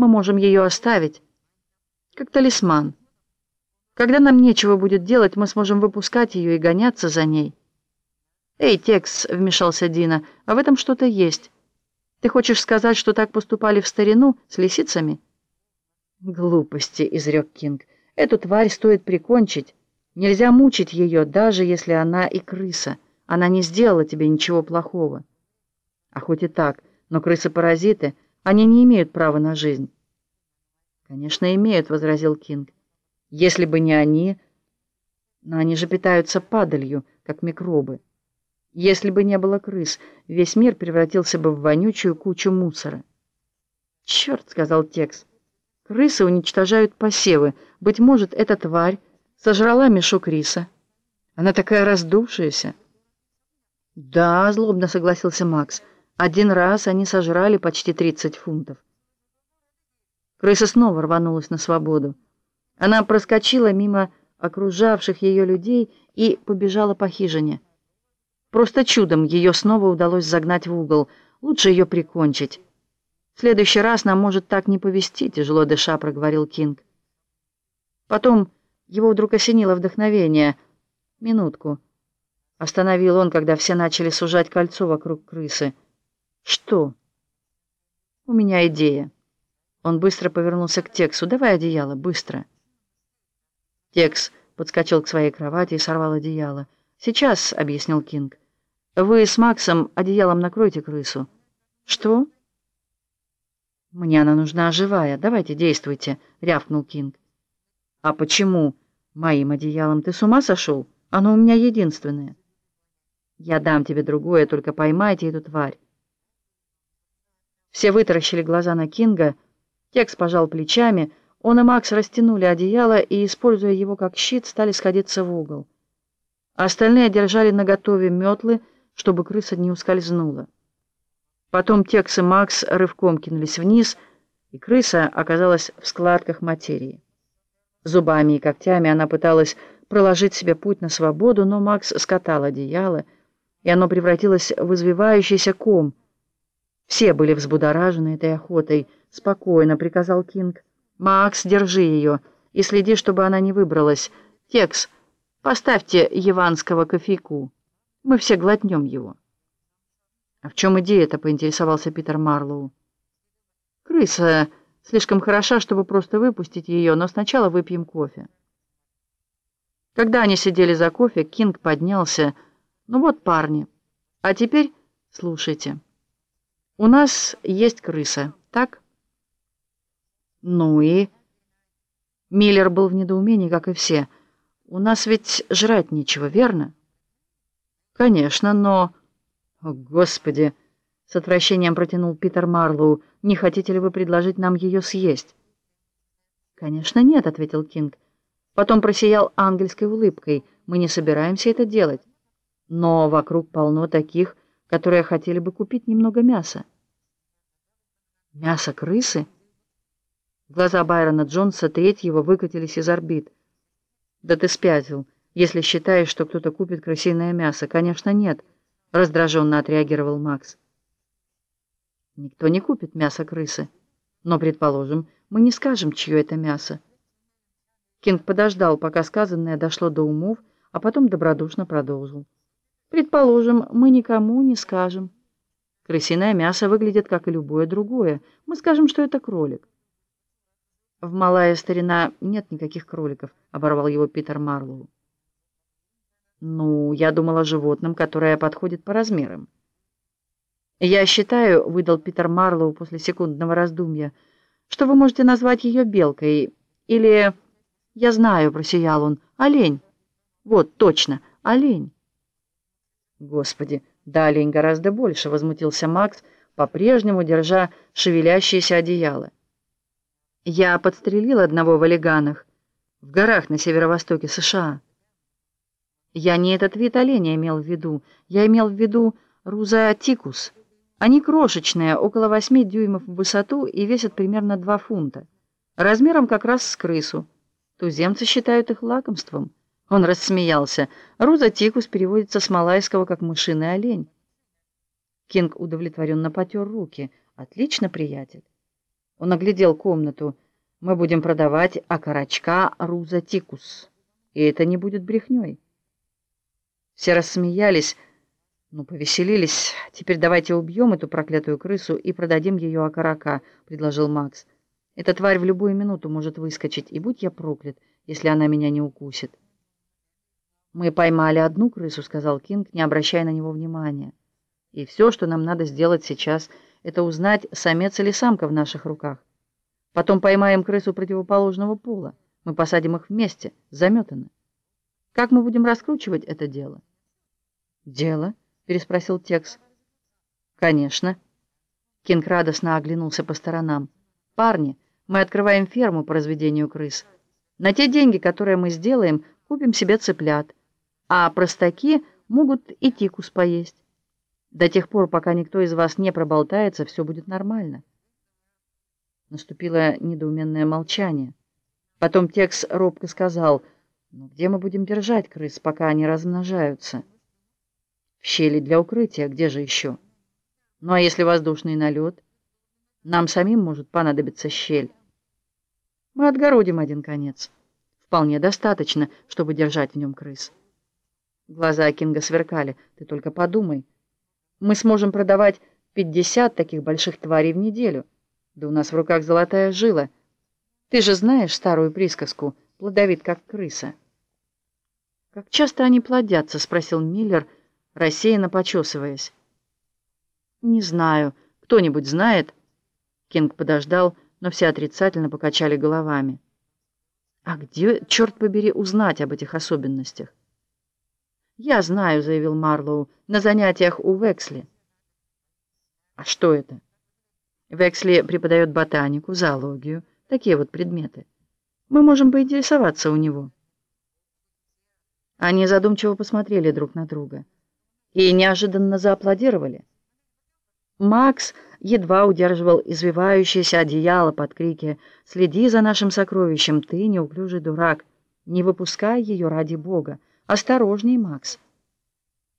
Мы можем ее оставить, как талисман. Когда нам нечего будет делать, мы сможем выпускать ее и гоняться за ней. «Эй, Текс», — вмешался Дина, — «а в этом что-то есть. Ты хочешь сказать, что так поступали в старину с лисицами?» «Глупости», — изрек Кинг. «Эту тварь стоит прикончить. Нельзя мучить ее, даже если она и крыса. Она не сделала тебе ничего плохого». «А хоть и так, но крысы-паразиты, они не имеют права на жизнь». «Конечно, имеют», — возразил Кинг. «Если бы не они...» «Но они же питаются падалью, как микробы». Если бы не было крыс, весь мир превратился бы в вонючую кучу мусора. «Черт!» — сказал Текс. «Крысы уничтожают посевы. Быть может, эта тварь сожрала мешок риса. Она такая раздувшаяся». «Да», — злобно согласился Макс. «Один раз они сожрали почти 30 фунтов». Крыса снова рванулась на свободу. Она проскочила мимо окружавших ее людей и побежала по хижине. Просто чудом ее снова удалось загнать в угол. Лучше ее прикончить. В следующий раз нам может так не повезти, тяжело дыша, проговорил Кинг. Потом его вдруг осенило вдохновение. Минутку. Остановил он, когда все начали сужать кольцо вокруг крысы. Что? У меня идея. Он быстро повернулся к Тексу. Давай одеяло, быстро. Текс подскочил к своей кровати и сорвал одеяло. «Сейчас», — объяснил Кинг. «Вы с Максом одеялом накройте крысу». «Что?» «Мне она нужна живая. Давайте, действуйте», — рявкнул Кинг. «А почему моим одеялом? Ты с ума сошел? Оно у меня единственное». «Я дам тебе другое, только поймайте эту тварь». Все вытаращили глаза на Кинга. Текс пожал плечами. Он и Макс растянули одеяло и, используя его как щит, стали сходиться в угол остальные держали наготове метлы, чтобы крыса не ускользнула. Потом Текс и Макс рывком кинулись вниз, и крыса оказалась в складках материи. Зубами и когтями она пыталась проложить себе путь на свободу, но Макс скатал одеяло, и оно превратилось в извивающийся ком. Все были взбудоражены этой охотой. «Спокойно», — приказал Кинг. «Макс, держи ее и следи, чтобы она не выбралась. Текс, — Поставьте яванского кофейку. Мы все глотнем его. А в чем идея-то, поинтересовался Питер Марлоу. Крыса слишком хороша, чтобы просто выпустить ее, но сначала выпьем кофе. Когда они сидели за кофе, Кинг поднялся. Ну вот, парни, а теперь слушайте. У нас есть крыса, так? Ну и... Миллер был в недоумении, как и все — у нас ведь жрать нечего, верно? Конечно, но... О, Господи! С отвращением протянул Питер Марлоу. Не хотите ли вы предложить нам ее съесть? Конечно, нет, ответил Кинг. Потом просиял ангельской улыбкой. Мы не собираемся это делать. Но вокруг полно таких, которые хотели бы купить немного мяса. Мясо крысы? Глаза Байрона Джонса третьего выкатились из орбит. «Да ты спятил, если считаешь, что кто-то купит крысиное мясо. Конечно, нет», — раздраженно отреагировал Макс. «Никто не купит мясо крысы. Но, предположим, мы не скажем, чье это мясо». Кинг подождал, пока сказанное дошло до умов, а потом добродушно продолжил. «Предположим, мы никому не скажем. Крысиное мясо выглядит, как и любое другое. Мы скажем, что это кролик. «В малая старина нет никаких кроликов», — оборвал его Питер Марлоу. «Ну, я думал о животном, которое подходит по размерам». «Я считаю», — выдал Питер Марлоу после секундного раздумья, «что вы можете назвать ее белкой. Или...» «Я знаю», — просиял он, — «олень». «Вот, точно, олень». «Господи, да гораздо больше», — возмутился Макс, по-прежнему держа шевелящееся одеяло. Я подстрелил одного в Олиганах, в горах на северо-востоке США. Я не этот вид оленя имел в виду, я имел в виду рузаотикус. Они крошечные, около 8 дюймов в высоту и весят примерно 2 фунта. Размером как раз с крысу. Туземцы считают их лакомством. Он рассмеялся. Рузатикус переводится с малайского как «мышиный олень». Кинг удовлетворенно потер руки. «Отлично, приятель. Он оглядел комнату. «Мы будем продавать окорочка Руза Тикус, и это не будет брехней». Все рассмеялись, ну, повеселились. «Теперь давайте убьем эту проклятую крысу и продадим ее окорока», — предложил Макс. «Эта тварь в любую минуту может выскочить, и будь я проклят, если она меня не укусит». «Мы поймали одну крысу», — сказал Кинг, не обращая на него внимания. «И все, что нам надо сделать сейчас — это узнать, самец или самка в наших руках. Потом поймаем крысу противоположного пола. Мы посадим их вместе, заметано. Как мы будем раскручивать это дело? Дело? переспросил Текс. Конечно. Кинг радостно оглянулся по сторонам. Парни, мы открываем ферму по разведению крыс. На те деньги, которые мы сделаем, купим себе цыплят. А простаки могут и тикус поесть. До тех пор, пока никто из вас не проболтается, все будет нормально. Наступило недоуменное молчание. Потом Текс робко сказал, «Ну где мы будем держать крыс, пока они размножаются?» «В щели для укрытия, где же еще?» «Ну а если воздушный налет?» «Нам самим может понадобиться щель». «Мы отгородим один конец. Вполне достаточно, чтобы держать в нем крыс». Глаза Кинга сверкали. «Ты только подумай». Мы сможем продавать 50 таких больших тварей в неделю. Да у нас в руках золотая жила. Ты же знаешь старую присказку «плодовит, как крыса». «Как часто они плодятся?» — спросил Миллер, рассеянно почесываясь. «Не знаю. Кто-нибудь знает?» Кинг подождал, но все отрицательно покачали головами. «А где, черт побери, узнать об этих особенностях?» «Я знаю», — заявил Марлоу, — «на занятиях у Вексли». «А что это?» Вексли преподает ботанику, зоологию, такие вот предметы. Мы можем поинтересоваться у него. Они задумчиво посмотрели друг на друга и неожиданно зааплодировали. Макс едва удерживал извивающееся одеяло под крики «Следи за нашим сокровищем, ты неуклюжий дурак! Не выпускай ее ради Бога!» «Осторожней, Макс!»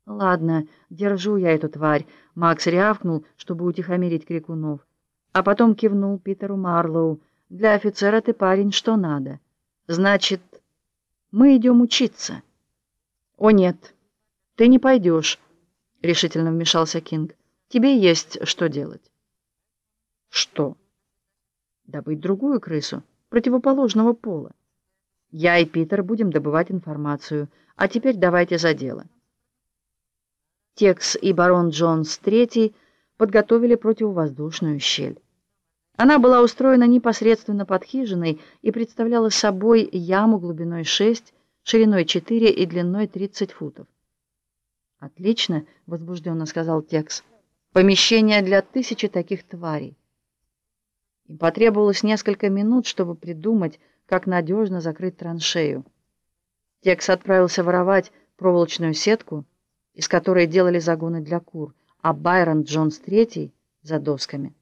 «Ладно, держу я эту тварь», — Макс рявкнул, чтобы утихомирить крикунов. А потом кивнул Питеру Марлоу. «Для офицера ты парень что надо. Значит, мы идем учиться». «О нет, ты не пойдешь», — решительно вмешался Кинг. «Тебе есть что делать». «Что?» «Добыть другую крысу, противоположного пола. Я и Питер будем добывать информацию». А теперь давайте за дело. Текс и барон Джонс III подготовили противовоздушную щель. Она была устроена непосредственно под хижиной и представляла собой яму глубиной 6, шириной 4 и длиной 30 футов. «Отлично», — возбужденно сказал Текс. «Помещение для тысячи таких тварей». Им потребовалось несколько минут, чтобы придумать, как надежно закрыть траншею. Текс отправился воровать проволочную сетку, из которой делали загоны для кур, а Байрон Джонс Третий за досками.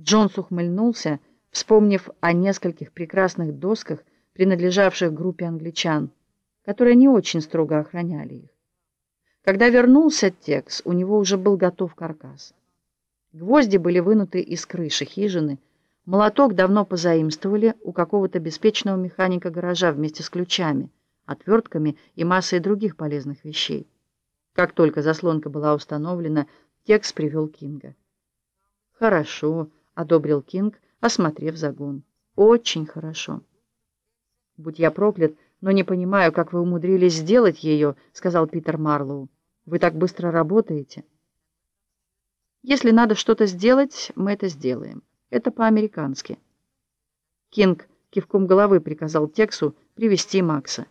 Джонс ухмыльнулся, вспомнив о нескольких прекрасных досках, принадлежавших группе англичан, которые не очень строго охраняли их. Когда вернулся Текс, у него уже был готов каркас. Гвозди были вынуты из крыши хижины, молоток давно позаимствовали у какого-то беспечного механика гаража вместе с ключами — отвертками и массой других полезных вещей. Как только заслонка была установлена, Текс привел Кинга. «Хорошо», — одобрил Кинг, осмотрев загон. «Очень хорошо». «Будь я проклят, но не понимаю, как вы умудрились сделать ее», — сказал Питер Марлоу. «Вы так быстро работаете». «Если надо что-то сделать, мы это сделаем. Это по-американски». Кинг кивком головы приказал Тексу привести Макса.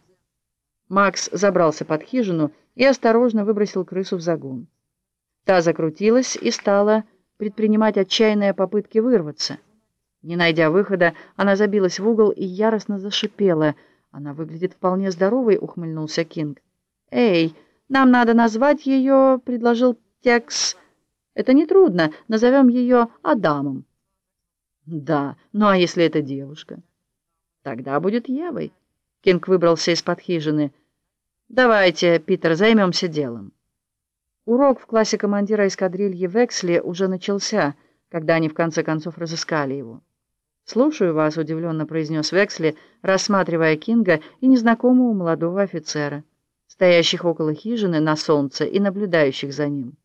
Макс забрался под хижину и осторожно выбросил крысу в загон. Та закрутилась и стала предпринимать отчаянные попытки вырваться. Не найдя выхода, она забилась в угол и яростно зашипела. «Она выглядит вполне здоровой», — ухмыльнулся Кинг. «Эй, нам надо назвать ее», — предложил Текс. «Это нетрудно. Назовем ее Адамом». «Да, ну а если это девушка?» «Тогда будет Евой». Кинг выбрался из-под хижины. «Давайте, Питер, займемся делом». Урок в классе командира эскадрильи Вексли уже начался. когда они в конце концов разыскали его. «Слушаю вас», — удивленно произнес Вексли, рассматривая Кинга и незнакомого молодого офицера, стоящих около хижины на солнце и наблюдающих за ним.